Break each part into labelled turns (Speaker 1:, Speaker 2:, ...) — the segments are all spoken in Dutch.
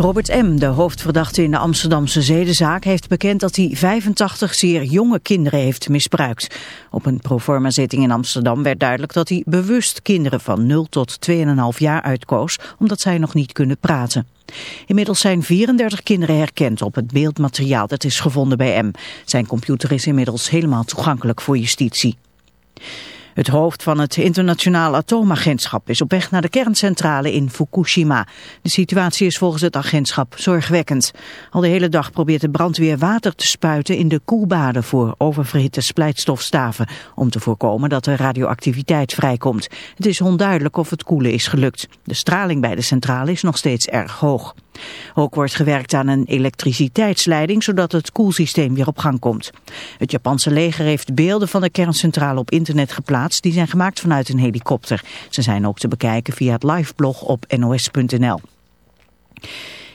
Speaker 1: Robert M., de hoofdverdachte in de Amsterdamse zedenzaak, heeft bekend dat hij 85 zeer jonge kinderen heeft misbruikt. Op een proforma-zitting in Amsterdam werd duidelijk dat hij bewust kinderen van 0 tot 2,5 jaar uitkoos, omdat zij nog niet kunnen praten. Inmiddels zijn 34 kinderen herkend op het beeldmateriaal dat is gevonden bij M. Zijn computer is inmiddels helemaal toegankelijk voor justitie. Het hoofd van het internationaal atoomagentschap is op weg naar de kerncentrale in Fukushima. De situatie is volgens het agentschap zorgwekkend. Al de hele dag probeert de brandweer water te spuiten in de koelbaden voor oververhitte splijtstofstaven, om te voorkomen dat er radioactiviteit vrijkomt. Het is onduidelijk of het koelen is gelukt. De straling bij de centrale is nog steeds erg hoog. Ook wordt gewerkt aan een elektriciteitsleiding zodat het koelsysteem weer op gang komt. Het Japanse leger heeft beelden van de kerncentrale op internet geplaatst. Die zijn gemaakt vanuit een helikopter. Ze zijn ook te bekijken via het liveblog op nos.nl.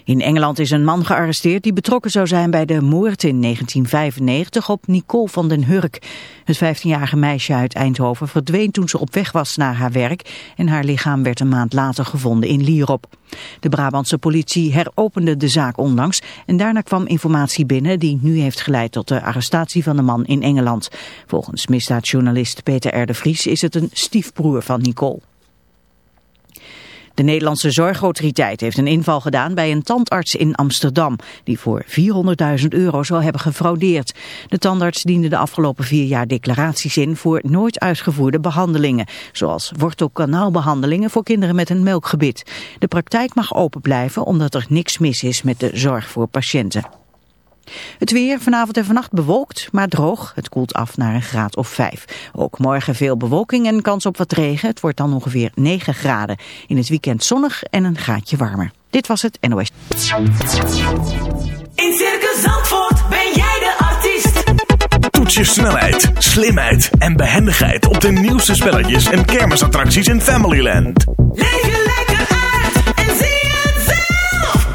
Speaker 1: In Engeland is een man gearresteerd die betrokken zou zijn bij de moord in 1995 op Nicole van den Hurk. Het 15-jarige meisje uit Eindhoven verdween toen ze op weg was naar haar werk en haar lichaam werd een maand later gevonden in Lierop. De Brabantse politie heropende de zaak onlangs en daarna kwam informatie binnen die nu heeft geleid tot de arrestatie van de man in Engeland. Volgens misdaadjournalist Peter R. de Vries is het een stiefbroer van Nicole. De Nederlandse Zorgautoriteit heeft een inval gedaan bij een tandarts in Amsterdam, die voor 400.000 euro zou hebben gefraudeerd. De tandarts diende de afgelopen vier jaar declaraties in voor nooit uitgevoerde behandelingen, zoals wortelkanaalbehandelingen voor kinderen met een melkgebit. De praktijk mag open blijven omdat er niks mis is met de zorg voor patiënten. Het weer vanavond en vannacht bewolkt, maar droog. Het koelt af naar een graad of 5. Ook morgen veel bewolking en kans op wat regen. Het wordt dan ongeveer 9 graden. In het weekend zonnig en een graadje warmer. Dit was het NOS.
Speaker 2: In Circus Zandvoort ben jij de artiest.
Speaker 3: Toets je snelheid, slimheid en behendigheid op de nieuwste spelletjes en kermisattracties in Familyland.
Speaker 2: Leef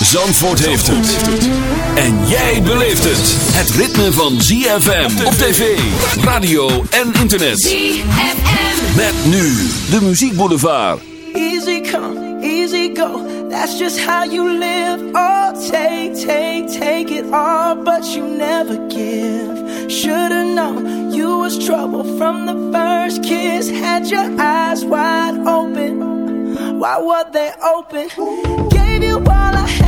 Speaker 4: Zandvoort heeft het. En jij beleeft het. Het ritme van ZFM op tv, radio en internet.
Speaker 2: ZFM.
Speaker 4: Met nu de muziekboulevard.
Speaker 5: Easy come, easy go. That's just how you live. Oh, take, take, take it all, but you never give. Should've known you was trouble from the first kiss. Had your eyes wide open. Why were they open? Gave you all I had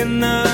Speaker 6: enough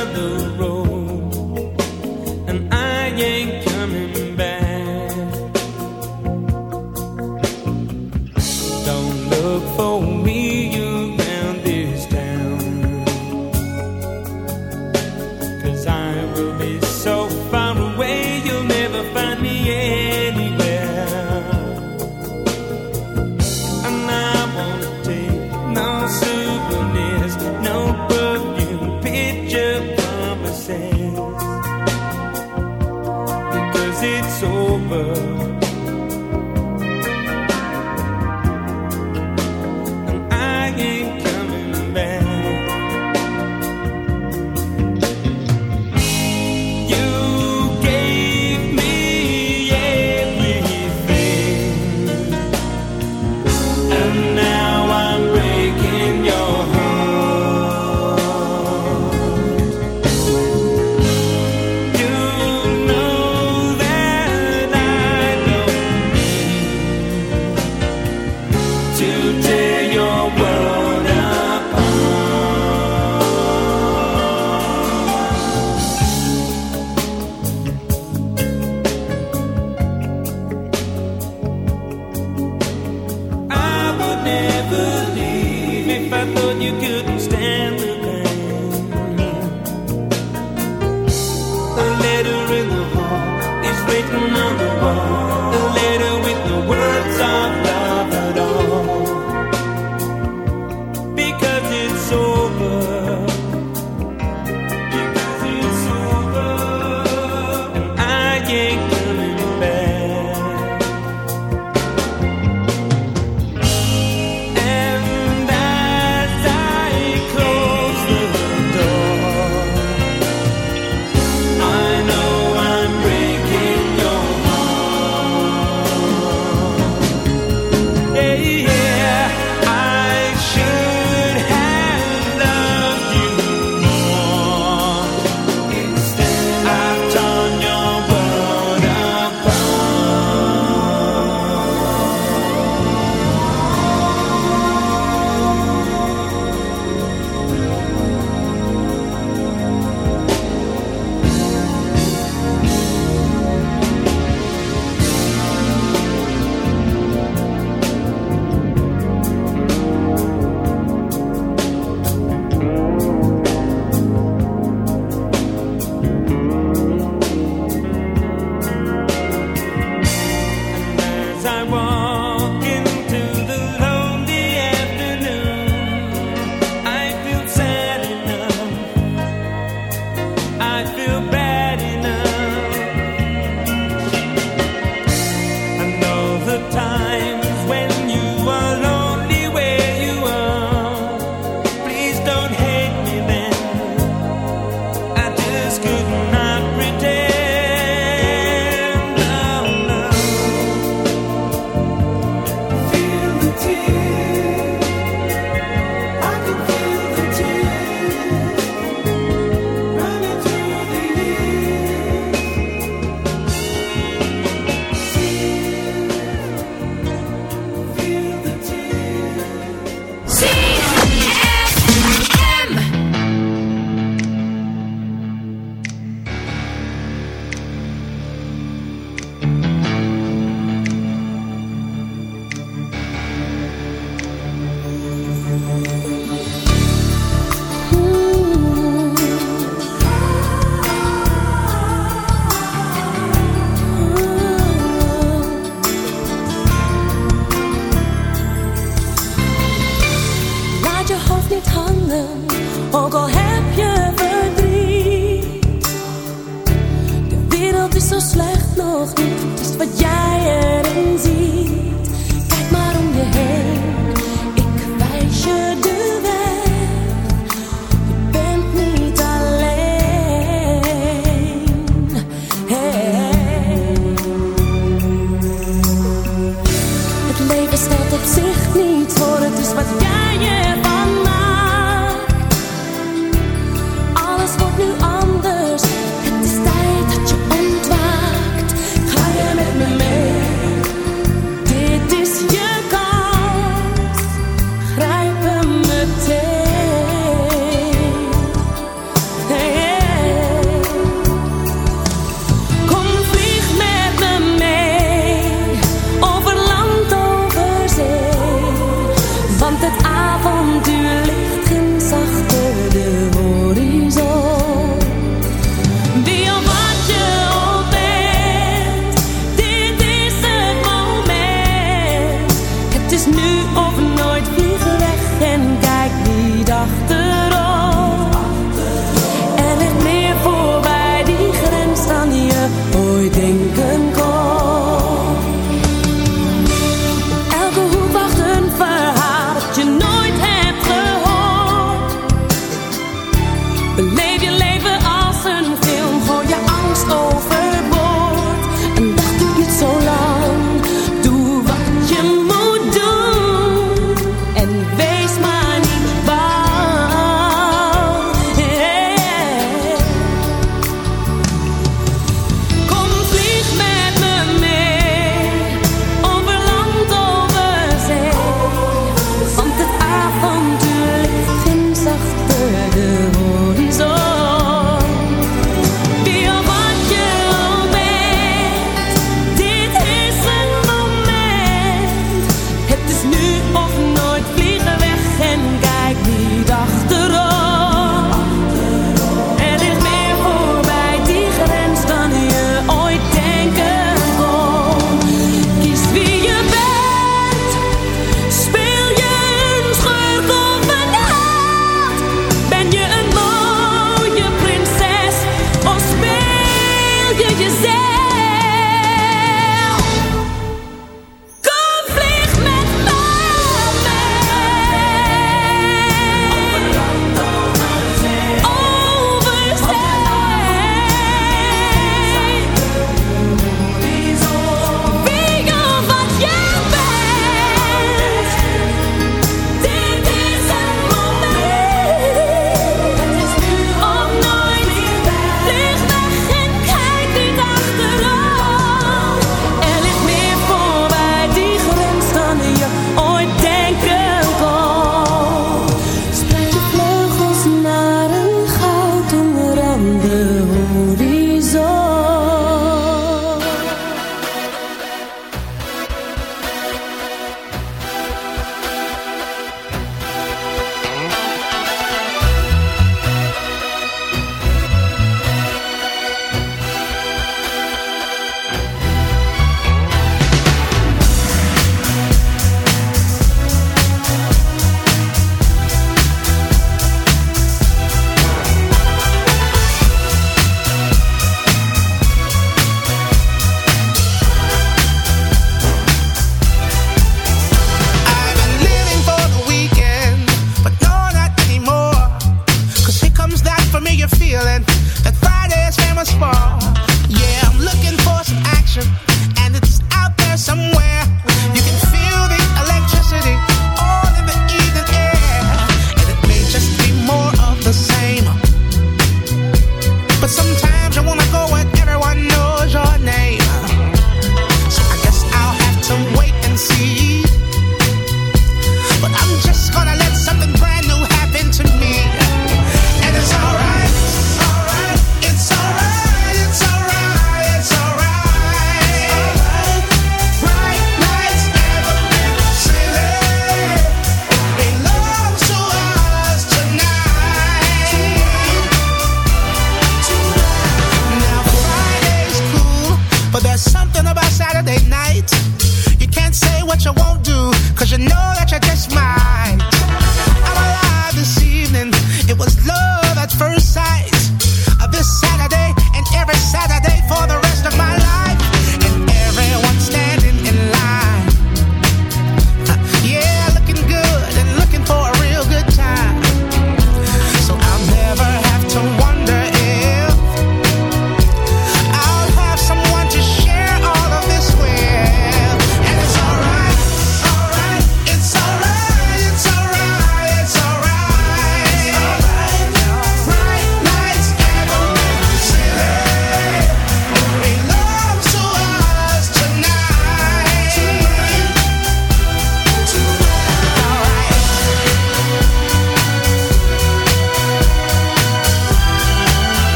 Speaker 6: you know
Speaker 7: that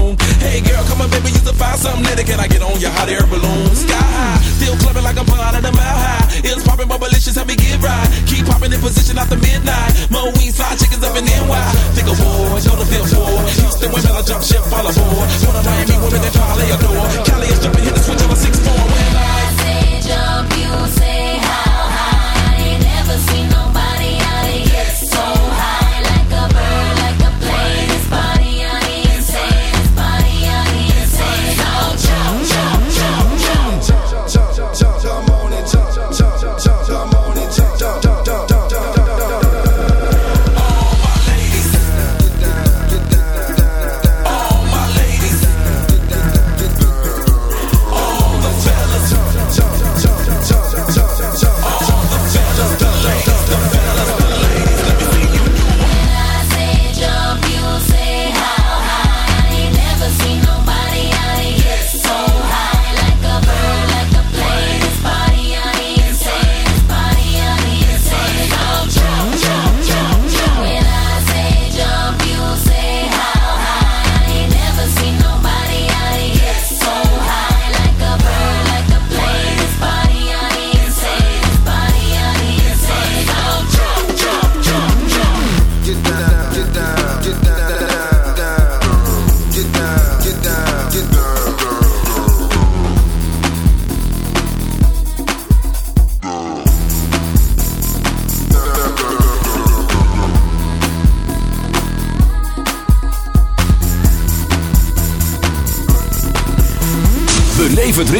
Speaker 7: on.
Speaker 8: Hey girl, come on, baby, you to find something later. Can I get on your hot air balloon? Sky high, still clubbing like I'm out of the mile high. It's popping, but malicious, help me get right. Keep popping in position after midnight. Mo wings, fly chickens up in NY. Think of war, know the fifth floor. Houston women, I jump ship, fall aboard. One of Miami women that probably adore. Cali is jumping, hit the switch on a six four. When I say jump, you say how high. I ain't never seen nobody out of here
Speaker 9: so.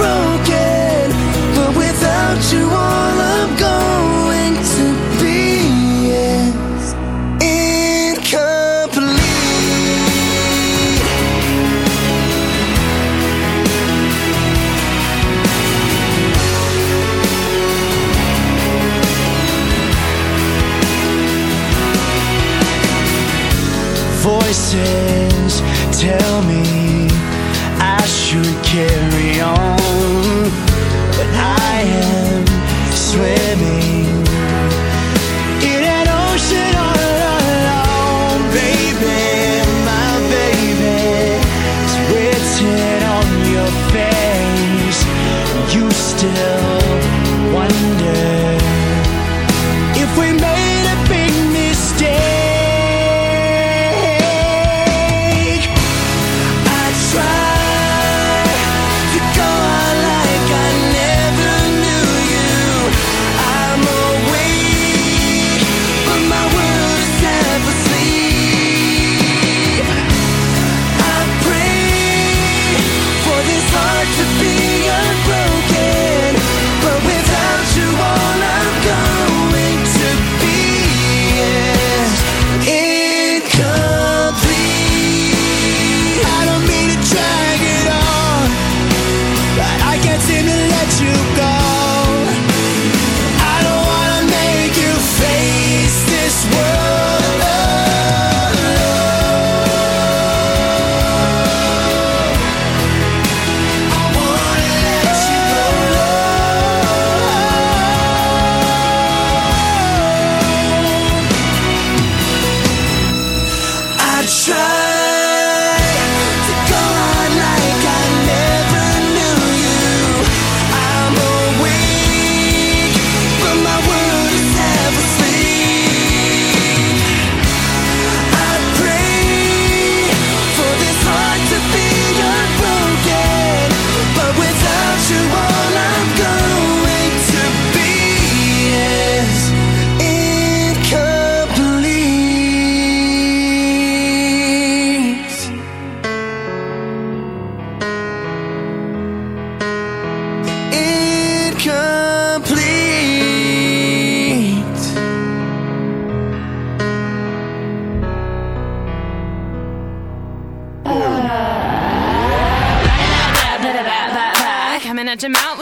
Speaker 9: broken.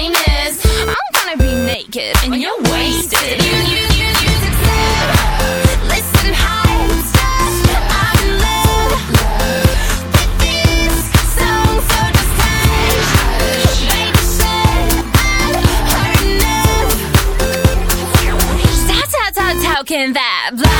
Speaker 10: famous. I'm gonna be naked and you're wasted. You, you, you, you, Listen. I'm in love this just how, how can that? Blah.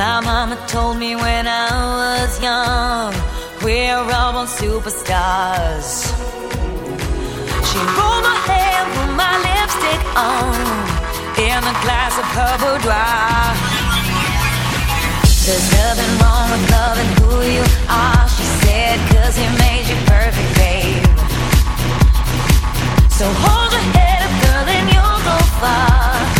Speaker 10: My mama told me when I was young, we're all on superstars. She rolled my hair, put my lipstick on, in a glass of her dry. There's nothing wrong with loving who you are, she said, cause he made you perfect, babe. So hold your head up, girl, and you'll go far.